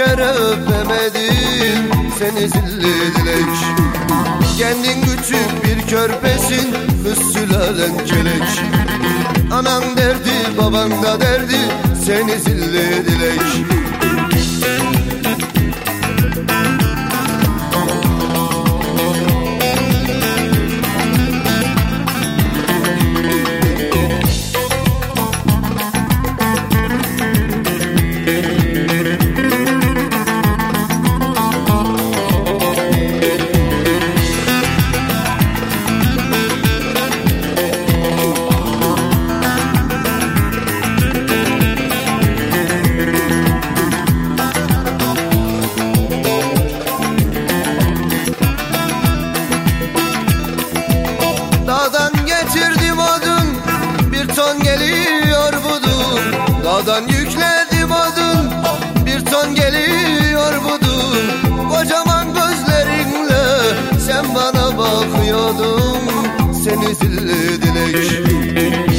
kere öpemedim seni zilli dilek. Kendin küçük bir körpesin kız sülalen kelek. Anan derdi baban da derdi seni zilli dilek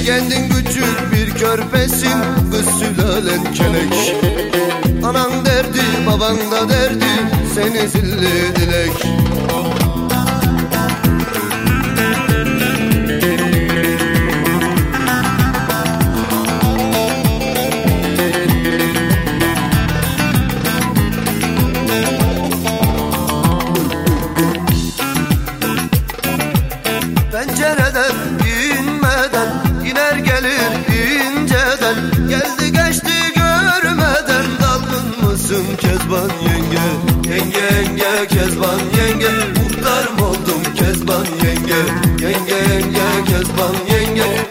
Kendin küçük bir körpesin Kız sülalen kelek. Anan derdi baban da derdi Seni zilli dilek Kezban yenge Yenge yenge Kezban yenge. Muhtarım oldum Kezban yenge Yenge yenge Kezban yenge.